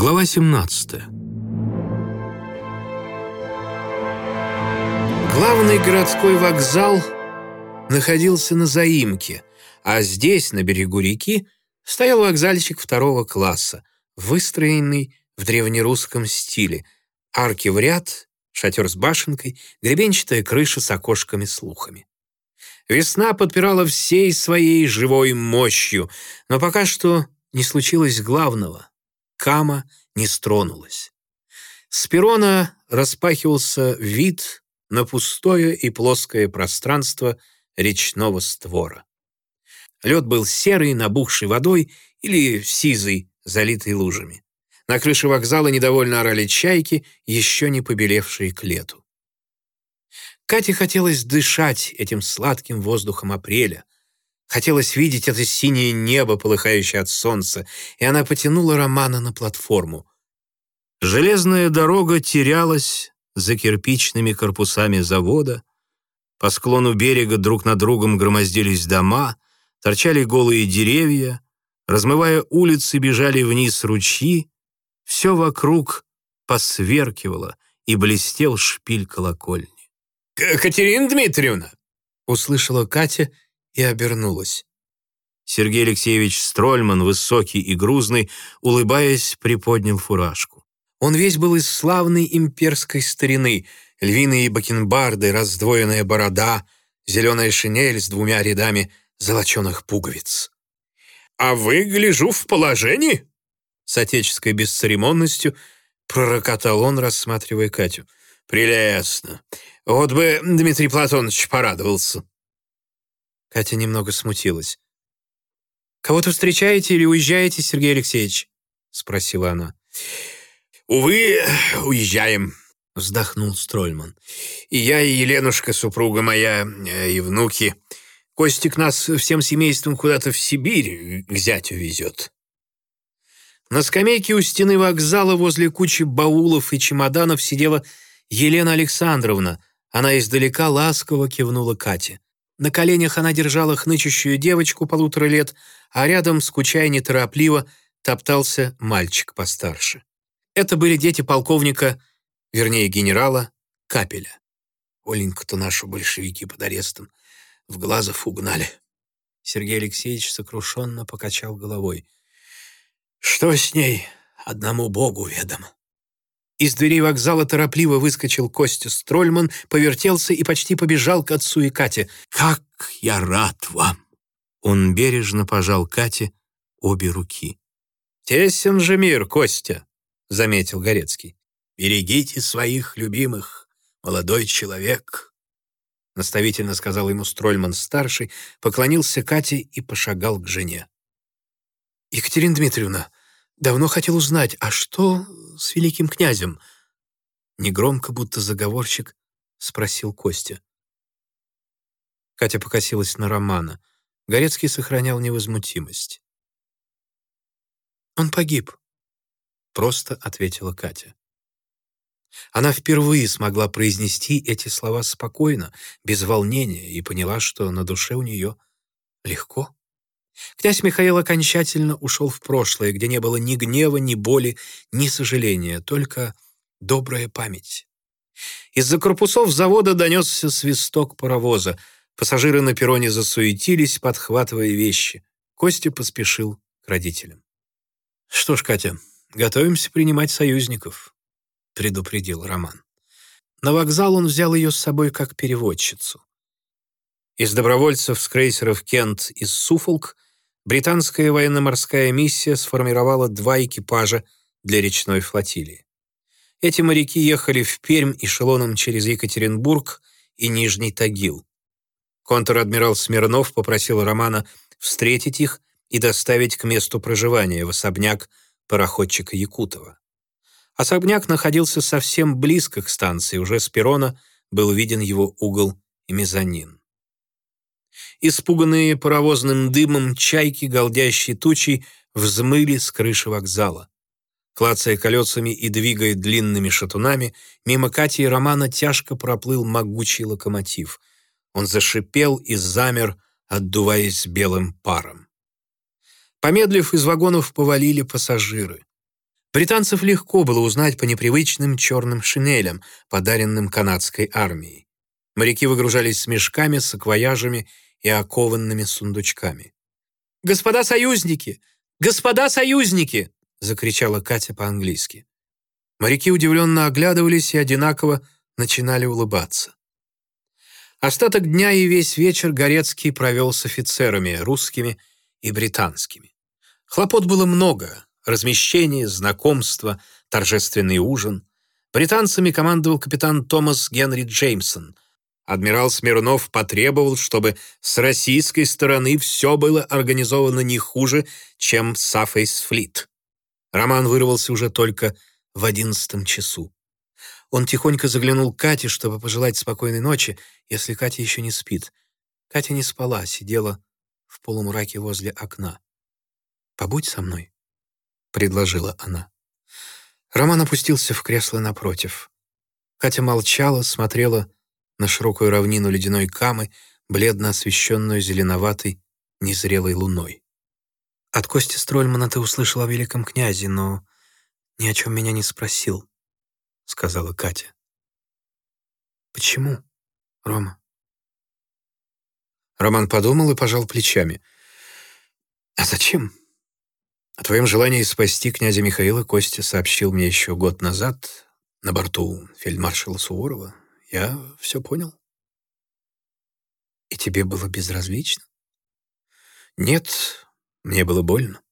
Глава 17. Главный городской вокзал находился на заимке, а здесь, на берегу реки, стоял вокзальчик второго класса, выстроенный в древнерусском стиле, арки в ряд, шатер с башенкой, гребенчатая крыша с окошками-слухами. Весна подпирала всей своей живой мощью, но пока что не случилось главного. Кама не стронулась. С перона распахивался вид на пустое и плоское пространство речного створа. Лед был серый, набухший водой или сизый, залитый лужами. На крыше вокзала недовольно орали чайки, еще не побелевшие к лету. Кате хотелось дышать этим сладким воздухом апреля. Хотелось видеть это синее небо, полыхающее от солнца, и она потянула Романа на платформу. Железная дорога терялась за кирпичными корпусами завода. По склону берега друг на другом громоздились дома, торчали голые деревья, размывая улицы, бежали вниз ручьи. Все вокруг посверкивало, и блестел шпиль колокольни. «Катерина Дмитриевна!» Услышала Катя и обернулась. Сергей Алексеевич Строльман, высокий и грузный, улыбаясь, приподнял фуражку. Он весь был из славной имперской старины, львиные бакенбарды, раздвоенная борода, зеленая шинель с двумя рядами золоченых пуговиц. «А вы, гляжу, в положении?» С отеческой бесцеремонностью пророкотал он, рассматривая Катю. «Прелестно. Вот бы Дмитрий Платонович порадовался». Катя немного смутилась. «Кого-то встречаете или уезжаете, Сергей Алексеевич?» — спросила она. «Увы, уезжаем», — вздохнул Строльман. «И я, и Еленушка, супруга моя, э, и внуки. Костик нас всем семейством куда-то в Сибирь к зятю везет». На скамейке у стены вокзала возле кучи баулов и чемоданов сидела Елена Александровна. Она издалека ласково кивнула Кате. На коленях она держала хнычущую девочку полутора лет, а рядом, скучая неторопливо, топтался мальчик постарше. Это были дети полковника, вернее, генерала Капеля. Оленьку-то нашу большевики под арестом в Глазов угнали. Сергей Алексеевич сокрушенно покачал головой. «Что с ней? Одному Богу ведомо». Из дверей вокзала торопливо выскочил Костя Строльман, повертелся и почти побежал к отцу и Кате. «Как я рад вам!» Он бережно пожал Кате обе руки. «Тесен же мир, Костя!» — заметил Горецкий. «Берегите своих любимых, молодой человек!» Наставительно сказал ему Строльман-старший, поклонился Кате и пошагал к жене. «Екатерина Дмитриевна, давно хотел узнать, а что с великим князем?» Негромко, будто заговорщик, спросил Костя. Катя покосилась на Романа. Горецкий сохранял невозмутимость. «Он погиб», — просто ответила Катя. Она впервые смогла произнести эти слова спокойно, без волнения, и поняла, что на душе у нее легко. Князь Михаил окончательно ушел в прошлое, где не было ни гнева, ни боли, ни сожаления, только добрая память. Из-за корпусов завода донесся свисток паровоза. Пассажиры на перроне засуетились, подхватывая вещи. Костя поспешил к родителям. «Что ж, Катя, готовимся принимать союзников», — предупредил Роман. На вокзал он взял ее с собой как переводчицу. Из добровольцев с крейсеров «Кент» из «Суфолк» британская военно-морская миссия сформировала два экипажа для речной флотилии. Эти моряки ехали в Пермь эшелоном через Екатеринбург и Нижний Тагил. Контр-адмирал Смирнов попросил Романа встретить их и доставить к месту проживания в особняк пароходчика Якутова. Особняк находился совсем близко к станции, уже с перрона был виден его угол и мезонин. Испуганные паровозным дымом чайки, голдящие тучей, взмыли с крыши вокзала. Клацая колесами и двигая длинными шатунами, мимо Кати и Романа тяжко проплыл могучий локомотив. Он зашипел и замер, отдуваясь белым паром. Помедлив, из вагонов повалили пассажиры. Британцев легко было узнать по непривычным черным шинелям, подаренным канадской армией. Моряки выгружались с мешками, саквояжами и окованными сундучками. «Господа союзники! Господа союзники!» — закричала Катя по-английски. Моряки удивленно оглядывались и одинаково начинали улыбаться. Остаток дня и весь вечер Горецкий провел с офицерами, русскими и британскими. Хлопот было много — размещение, знакомство, торжественный ужин. Британцами командовал капитан Томас Генри Джеймсон. Адмирал Смирнов потребовал, чтобы с российской стороны все было организовано не хуже, чем Сафейс Флит. Роман вырвался уже только в одиннадцатом часу. Он тихонько заглянул к Кате, чтобы пожелать спокойной ночи, если Катя еще не спит. Катя не спала, сидела в полумраке возле окна. «Побудь со мной», — предложила она. Роман опустился в кресло напротив. Катя молчала, смотрела на широкую равнину ледяной камы, бледно освещенную зеленоватой, незрелой луной. «От Кости Строльмана ты услышал о великом князе, но ни о чем меня не спросил сказала Катя. «Почему, Рома?» Роман подумал и пожал плечами. «А зачем? О твоем желании спасти князя Михаила Костя сообщил мне еще год назад на борту фельдмаршала Суворова. Я все понял. И тебе было безразлично? Нет, мне было больно.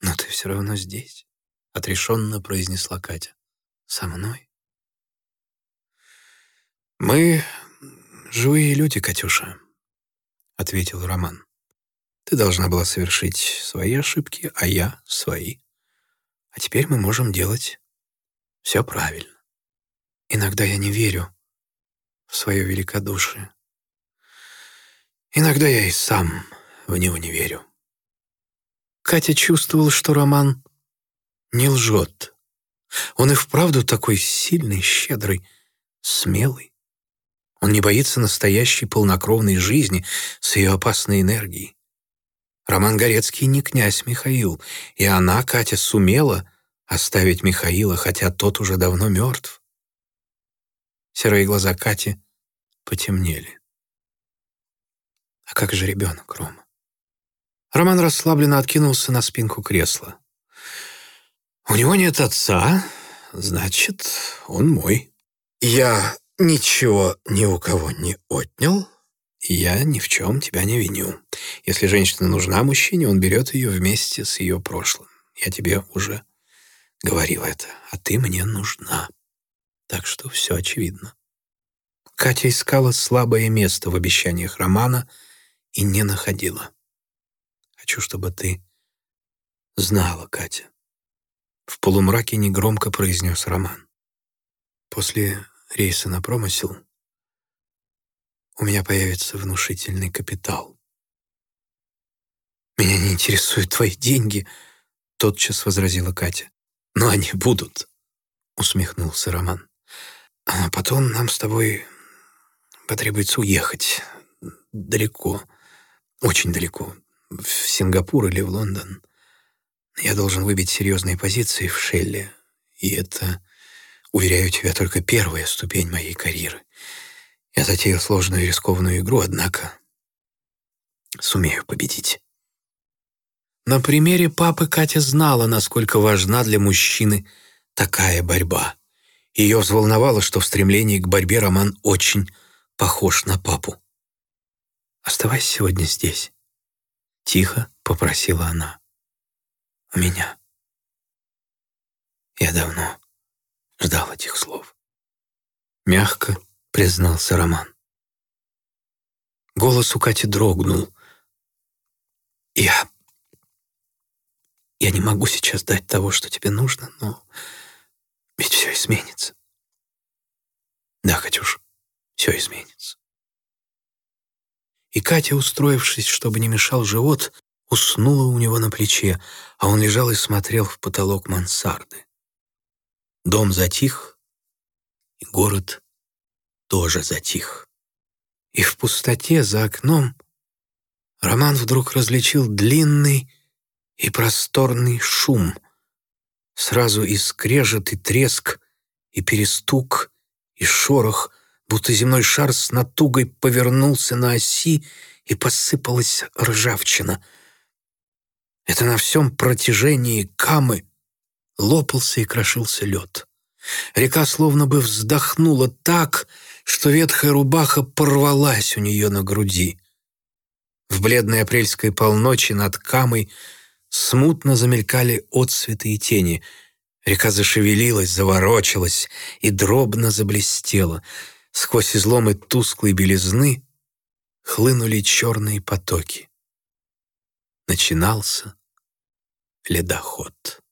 Но ты все равно здесь, — отрешенно произнесла Катя со мной. «Мы живые люди, Катюша», — ответил Роман. «Ты должна была совершить свои ошибки, а я — свои. А теперь мы можем делать все правильно. Иногда я не верю в свое великодушие. Иногда я и сам в него не верю». Катя чувствовал, что Роман не лжет. Он и вправду такой сильный, щедрый, смелый. Он не боится настоящей полнокровной жизни с ее опасной энергией. Роман Горецкий не князь Михаил, и она, Катя, сумела оставить Михаила, хотя тот уже давно мертв. Серые глаза Кати потемнели. А как же ребенок, Рома? Роман расслабленно откинулся на спинку кресла. У него нет отца, значит, он мой. Я ничего ни у кого не отнял, я ни в чем тебя не виню. Если женщина нужна мужчине, он берет ее вместе с ее прошлым. Я тебе уже говорил это, а ты мне нужна. Так что все очевидно. Катя искала слабое место в обещаниях Романа и не находила. Хочу, чтобы ты знала, Катя. В полумраке негромко произнес Роман. После рейса на промысел у меня появится внушительный капитал. «Меня не интересуют твои деньги», — тотчас возразила Катя. «Но они будут», — усмехнулся Роман. «А потом нам с тобой потребуется уехать далеко, очень далеко, в Сингапур или в Лондон. Я должен выбить серьезные позиции в Шелле, и это, уверяю тебя, только первая ступень моей карьеры. Я затеял сложную и рискованную игру, однако сумею победить. На примере папы Катя знала, насколько важна для мужчины такая борьба. Ее взволновало, что в стремлении к борьбе Роман очень похож на папу. «Оставайся сегодня здесь», — тихо попросила она у меня. Я давно ждал этих слов. Мягко признался Роман. Голос у Кати дрогнул. Я... Я не могу сейчас дать того, что тебе нужно, но ведь все изменится. Да, Катюш, все изменится. И Катя, устроившись, чтобы не мешал живот, уснула у него на плече, а он лежал и смотрел в потолок мансарды. Дом затих, и город тоже затих. И в пустоте за окном Роман вдруг различил длинный и просторный шум, Сразу и скрежет, и треск, и перестук, и шорох, будто земной шар с натугой повернулся на оси, и посыпалась ржавчина. Это на всем протяжении камы лопался и крошился лед. Река словно бы вздохнула так, что ветхая рубаха порвалась у нее на груди. В бледной апрельской полночи над Камой смутно замелькали отсветы и тени. Река зашевелилась, заворочилась и дробно заблестела. Сквозь изломы тусклой белизны хлынули черные потоки. Начинался ледоход.